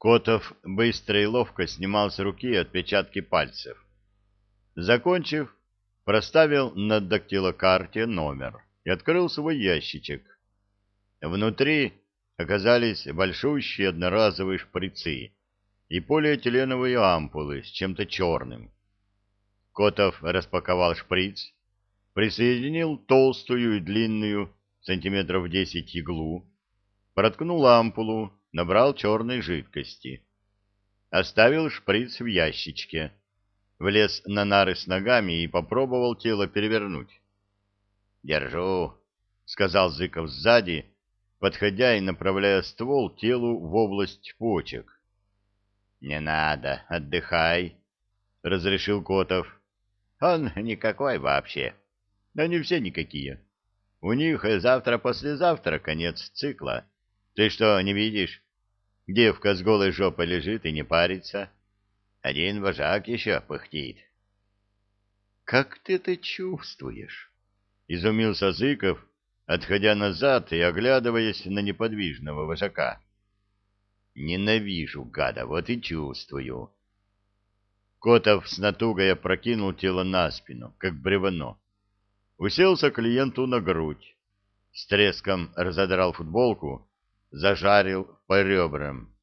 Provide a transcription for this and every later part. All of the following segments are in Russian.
Котов быстро и ловко снимал с руки отпечатки пальцев. Закончив, проставил на дактилокарте номер и открыл свой ящичек. Внутри оказались большущие одноразовые шприцы и полиэтиленовые ампулы с чем-то черным. Котов распаковал шприц, присоединил толстую и длинную, сантиметров десять иглу, проткнул ампулу, набрал черной жидкости. Оставил шприц в ящичке, влез на нары с ногами и попробовал тело перевернуть. «Держу», — сказал Зыков сзади, подходя и направляя ствол телу в область почек. «Не надо, отдыхай», — разрешил Котов. «Он никакой вообще. Они все никакие. У них завтра-послезавтра конец цикла. Ты что, не видишь? Девка с голой жопой лежит и не парится. Один вожак еще пыхтит». «Как ты это чувствуешь?» — изумился Зыков, отходя назад и оглядываясь на неподвижного вожака. Ненавижу гада, вот и чувствую. Котов с натугой опрокинул тело на спину, как бревно. Уселся клиенту на грудь. С треском разодрал футболку, зажарил по ребрам.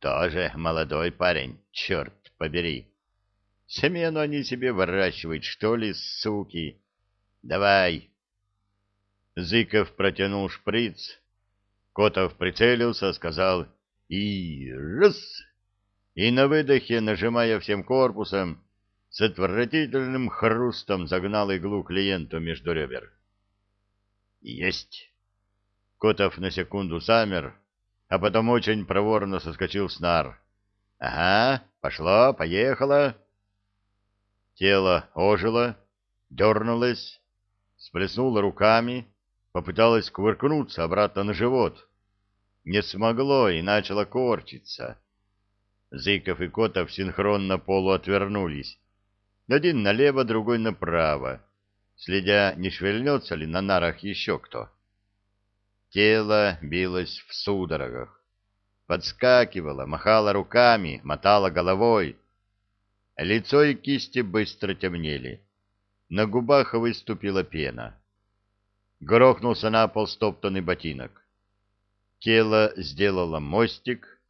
Тоже молодой парень, черт побери. Семену они себе выращивают, что ли, суки? Давай, Зыков протянул шприц. Котов прицелился, сказал «И раз!» И на выдохе, нажимая всем корпусом, с отвратительным хрустом загнал иглу клиенту между ребер. «Есть!» Котов на секунду замер, а потом очень проворно соскочил с нар. «Ага, пошло, поехало!» Тело ожило, дернулось, сплеснуло руками, попыталась кувыркнуться обратно на живот. Не смогло и начало корчиться. Зыков и Котов синхронно полуотвернулись. Один налево, другой направо, следя, не шевельнется ли на нарах еще кто. Тело билось в судорогах. Подскакивало, махало руками, мотало головой. Лицо и кисти быстро темнели. На губах выступила пена. Грохнулся на пол стоптанный ботинок. Тело сделало мостик,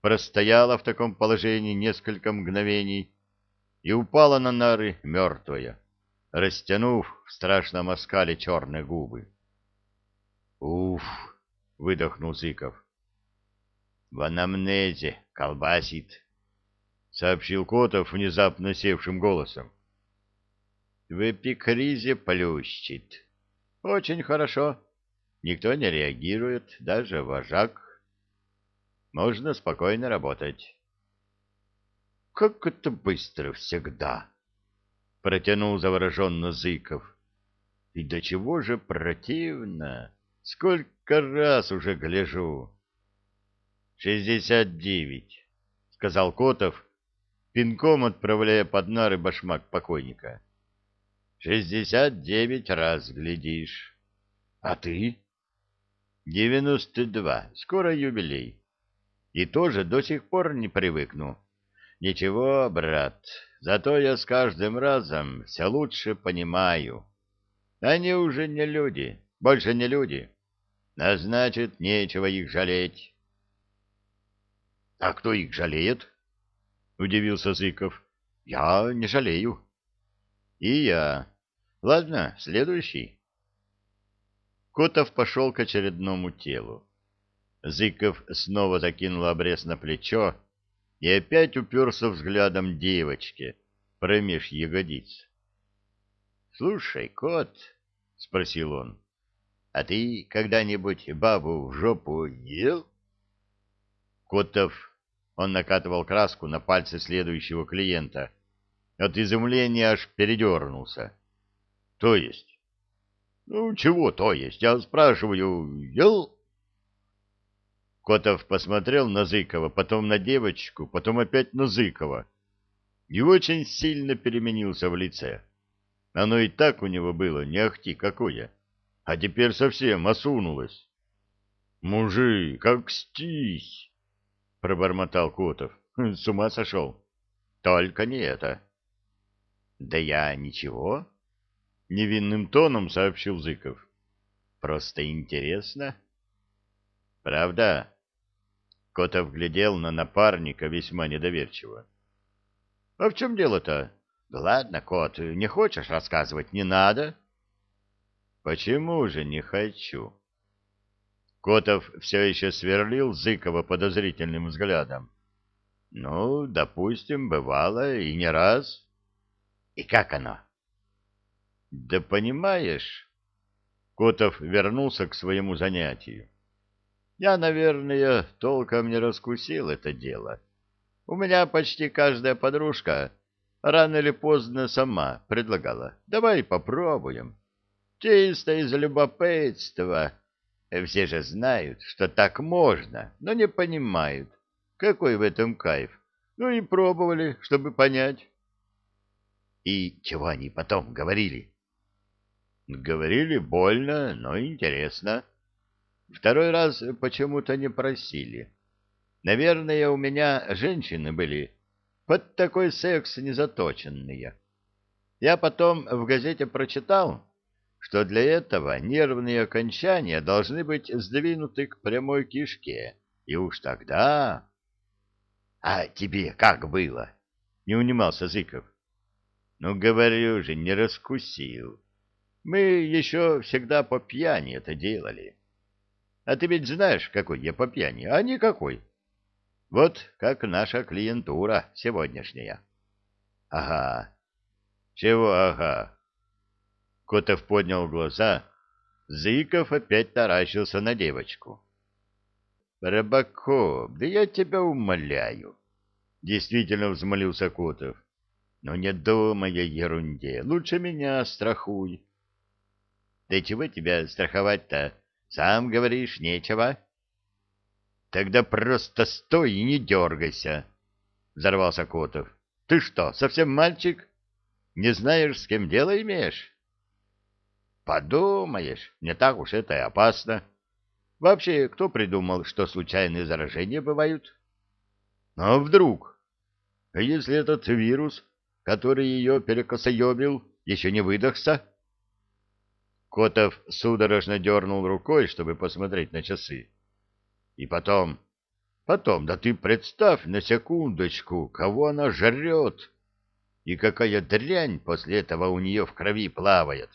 простояло в таком положении несколько мгновений и упало на нары мертвое, растянув в страшном оскале черные губы. «Уф!» — выдохнул Зыков. «В анамнезе колбасит», — сообщил Котов внезапно севшим голосом. «В эпикризе плющит». Очень хорошо. Никто не реагирует, даже вожак. Можно спокойно работать. Как это быстро всегда! Протянул завороженно Зыков. И до чего же противно! Сколько раз уже гляжу! Шестьдесят девять, сказал Котов, пинком отправляя под нары башмак покойника. Шестьдесят девять раз глядишь. А ты? Девяносто два. Скоро юбилей. И тоже до сих пор не привыкну. Ничего, брат, зато я с каждым разом все лучше понимаю. Они уже не люди, больше не люди. А значит, нечего их жалеть. — А кто их жалеет? — удивился Зыков. — Я не жалею. — И я. Ладно, следующий. Котов пошел к очередному телу. Зыков снова закинул обрез на плечо и опять уперся взглядом девочке промеж ягодиц. — Слушай, кот, — спросил он, — а ты когда-нибудь бабу в жопу ел? Котов, он накатывал краску на пальцы следующего клиента, от изумления аж передернулся. То есть? Ну, чего то есть? Я спрашиваю, ел? Котов посмотрел на Зыкова, потом на девочку, потом опять на Зыкова. И очень сильно переменился в лице. Оно и так у него было, не ахти какое. А теперь совсем осунулось. Мужик, как стись! пробормотал Котов. С ума сошел. Только не это. Да я ничего, невинным тоном сообщил Зыков. Просто интересно. Правда? Котов глядел на напарника весьма недоверчиво. — А в чем дело-то? — Ладно, кот, не хочешь рассказывать, не надо. — Почему же не хочу? Котов все еще сверлил Зыкова подозрительным взглядом. — Ну, допустим, бывало и не раз. — И как оно? — Да понимаешь... Котов вернулся к своему занятию. Я, наверное, толком не раскусил это дело. У меня почти каждая подружка рано или поздно сама предлагала. Давай попробуем. Чисто из любопытства. Все же знают, что так можно, но не понимают, какой в этом кайф. Ну и пробовали, чтобы понять. И чего они потом говорили? Говорили больно, но интересно. Второй раз почему-то не просили. Наверное, у меня женщины были под такой секс незаточенные. Я потом в газете прочитал, что для этого нервные окончания должны быть сдвинуты к прямой кишке, и уж тогда... — А тебе как было? — не унимался Зыков. — Ну, говорю же, не раскусил. Мы еще всегда по пьяни это делали. — а ты ведь знаешь, какой я по пьяни, а никакой. Вот как наша клиентура сегодняшняя. Ага. Чего ага? Котов поднял глаза. Зыков опять таращился на девочку. Рыбаков, да я тебя умоляю. Действительно взмолился Котов. Но не думай о ерунде. Лучше меня страхуй. Да чего тебя страховать-то? Сам говоришь, нечего. Тогда просто стой и не дергайся, — взорвался Котов. Ты что, совсем мальчик? Не знаешь, с кем дело имеешь? Подумаешь, не так уж это и опасно. Вообще, кто придумал, что случайные заражения бывают? А вдруг? А если этот вирус, который ее перекосоебил, еще не выдохся? Котов судорожно дернул рукой, чтобы посмотреть на часы. И потом... Потом, да ты представь на секундочку, кого она жрет, и какая дрянь после этого у нее в крови плавает.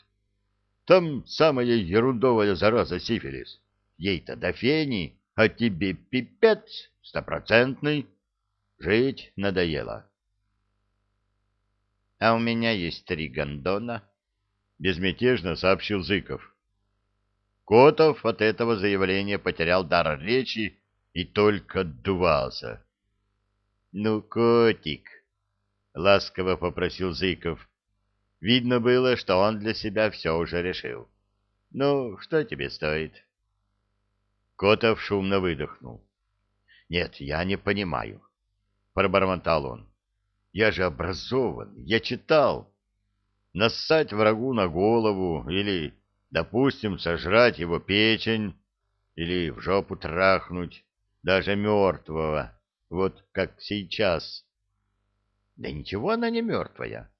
Там самая ерундовая зараза сифилис. Ей-то до фени, а тебе пипец стопроцентный. Жить надоело. — А у меня есть три гондона, — безмятежно сообщил Зыков. Котов от этого заявления потерял дар речи и только отдувался. — Ну, котик, — ласково попросил Зыков. Видно было, что он для себя все уже решил. — Ну, что тебе стоит? Котов шумно выдохнул. — Нет, я не понимаю, — пробормотал он. — Я же образован, я читал нассать врагу на голову или, допустим, сожрать его печень или в жопу трахнуть, даже мертвого, вот как сейчас. Да ничего она не мертвая.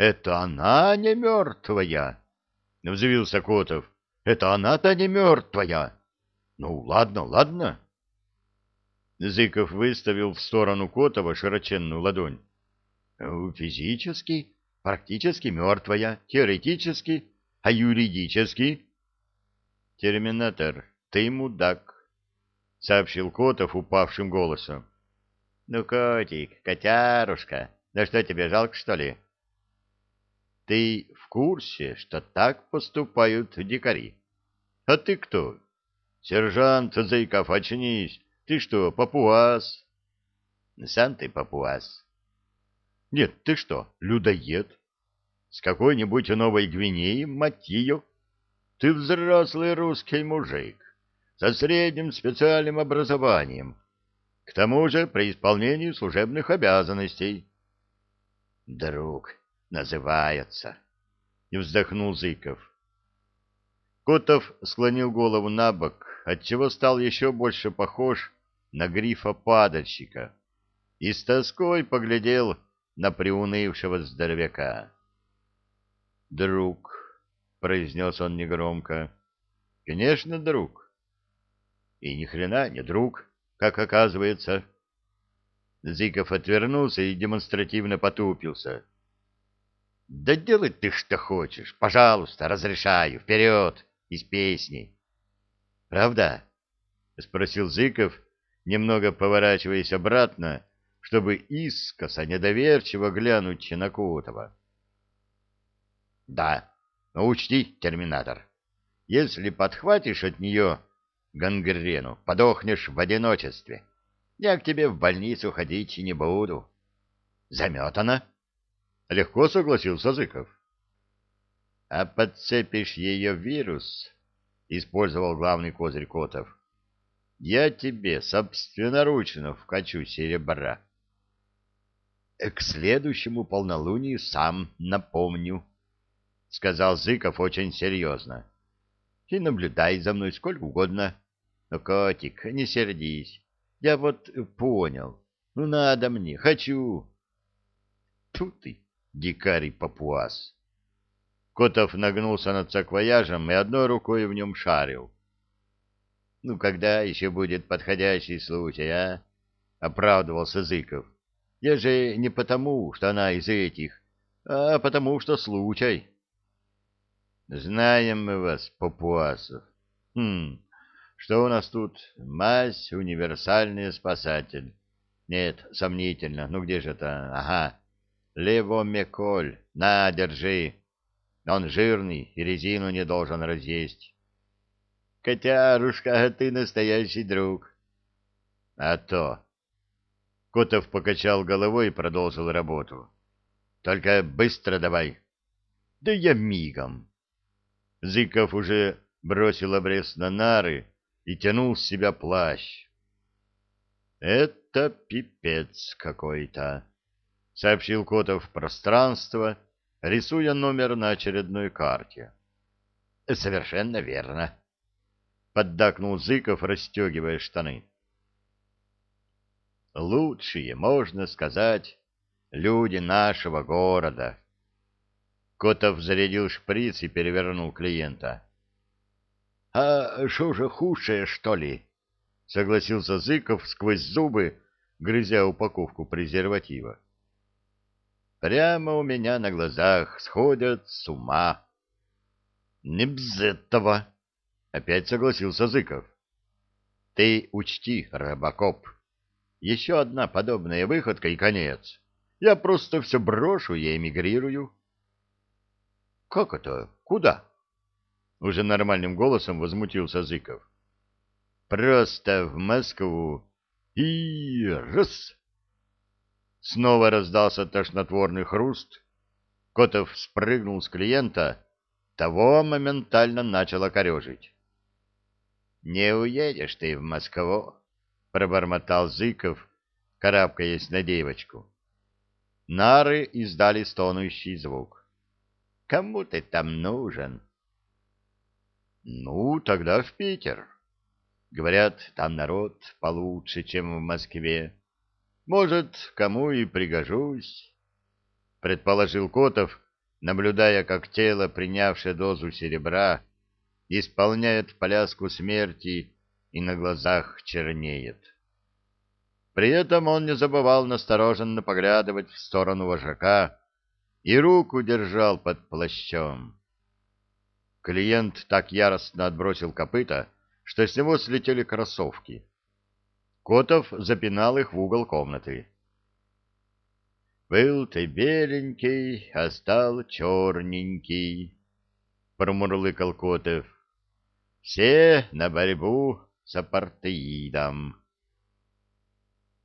Это она не мертвая, — взвился Котов. Это она-то не мертвая. Ну, ладно, ладно. Зыков выставил в сторону Котова широченную ладонь. Физически практически мертвая, теоретически, а юридически... — Терминатор, ты мудак, — сообщил Котов упавшим голосом. — Ну, котик, котярушка, да что тебе, жалко, что ли? — Ты в курсе, что так поступают дикари? — А ты кто? — Сержант Зайков, очнись. Ты что, папуас? — Сам ты папуас. Нет, ты что, людоед? С какой-нибудь Новой Гвинеи, мать ее? Ты взрослый русский мужик, со средним специальным образованием, к тому же при исполнении служебных обязанностей. Друг называется, — вздохнул Зыков. Котов склонил голову на бок, отчего стал еще больше похож на грифа падальщика и с тоской поглядел на приунывшего здоровяка. «Друг», — произнес он негромко, — «конечно, друг». «И ни хрена не друг, как оказывается». Зыков отвернулся и демонстративно потупился. «Да делай ты что хочешь, пожалуйста, разрешаю, вперед, из песни». «Правда?» — спросил Зыков, немного поворачиваясь обратно, чтобы искоса недоверчиво глянуть на. «Да, но учти, терминатор, если подхватишь от нее гангрену, подохнешь в одиночестве. Я к тебе в больницу ходить не буду». «Заметана?» — легко согласился Зыков. «А подцепишь ее вирус?» — использовал главный козырь Котов. «Я тебе собственноручно вкачу серебра». «К следующему полнолунию сам напомню», — сказал Зыков очень серьезно. «И наблюдай за мной сколько угодно. Но, котик, не сердись. Я вот понял. Ну, надо мне, хочу». Тут ты, дикарь папуас. Котов нагнулся над саквояжем и одной рукой в нем шарил. «Ну, когда еще будет подходящий случай, а?» — оправдывался Зыков. Я же не потому, что она из этих, а потому, что случай. Знаем мы вас, папуасов. Хм, что у нас тут? Мазь, универсальный спасатель. Нет, сомнительно. Ну где же это? Ага. Левомеколь. На, держи. Он жирный и резину не должен разъесть. Котярушка, ты настоящий друг. А то. Котов покачал головой и продолжил работу. «Только быстро давай». «Да я мигом». Зыков уже бросил обрез на нары и тянул с себя плащ. «Это пипец какой-то», — сообщил Котов пространство, рисуя номер на очередной карте. «Совершенно верно», — поддакнул Зыков, расстегивая штаны лучшие, можно сказать, люди нашего города. Котов зарядил шприц и перевернул клиента. — А что же худшее, что ли? — согласился Зыков сквозь зубы, грызя упаковку презерватива. — Прямо у меня на глазах сходят с ума. — Не бз этого! — опять согласился Зыков. — Ты учти, Робокоп. — еще одна подобная выходка и конец. Я просто все брошу и эмигрирую. — Как это? Куда? — уже нормальным голосом возмутился Зыков. — Просто в Москву. И раз! Снова раздался тошнотворный хруст. Котов спрыгнул с клиента, того моментально начало корежить. — Не уедешь ты в Москву, — пробормотал Зыков, карабкаясь на девочку. Нары издали стонущий звук. — Кому ты там нужен? — Ну, тогда в Питер. Говорят, там народ получше, чем в Москве. Может, кому и пригожусь, — предположил Котов, наблюдая, как тело, принявшее дозу серебра, исполняет пляску смерти и на глазах чернеет. При этом он не забывал настороженно поглядывать в сторону вожака и руку держал под плащом. Клиент так яростно отбросил копыта, что с него слетели кроссовки. Котов запинал их в угол комнаты. «Был ты беленький, а стал черненький», — промурлыкал Котов. «Все на борьбу с апартеидом.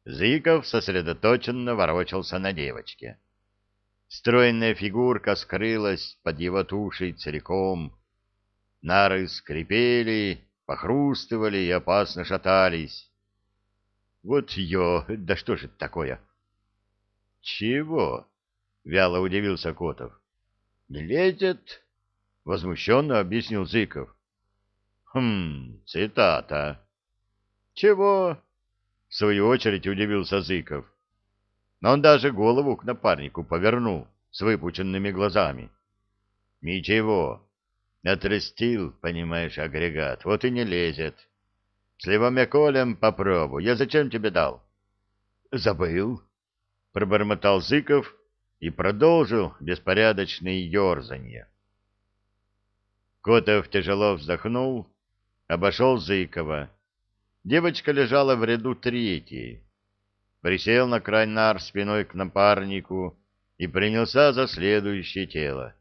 Зыков сосредоточенно ворочался на девочке. Стройная фигурка скрылась под его тушей целиком. Нары скрипели, похрустывали и опасно шатались. Вот ё, да что же это такое? Чего? Вяло удивился Котов. Не лезет? Возмущенно объяснил Зыков. Хм, цитата. Чего? в свою очередь удивился Зыков. Но он даже голову к напарнику повернул с выпученными глазами. Ничего, отрастил, понимаешь, агрегат, вот и не лезет. С левомяколем попробуй, я зачем тебе дал? Забыл, пробормотал Зыков и продолжил беспорядочные ерзанье. Котов тяжело вздохнул, обошел Зыкова. Девочка лежала в ряду третьей. Присел на край нар спиной к напарнику и принялся за следующее тело.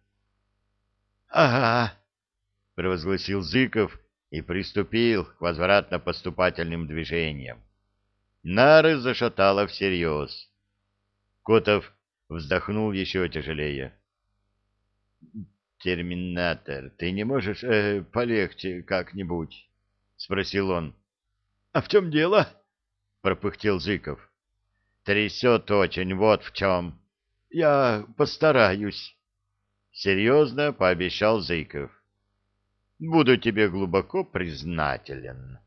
— Ага, — провозгласил Зыков и приступил к возвратно-поступательным движениям. Нары зашатало всерьез. Котов вздохнул еще тяжелее. «Терминатор, ты не можешь э, полегче как-нибудь?» — спросил он. «А в чем дело?» — пропыхтел Зыков. «Трясет очень, вот в чем. Я постараюсь». Серьезно пообещал Зыков. «Буду тебе глубоко признателен».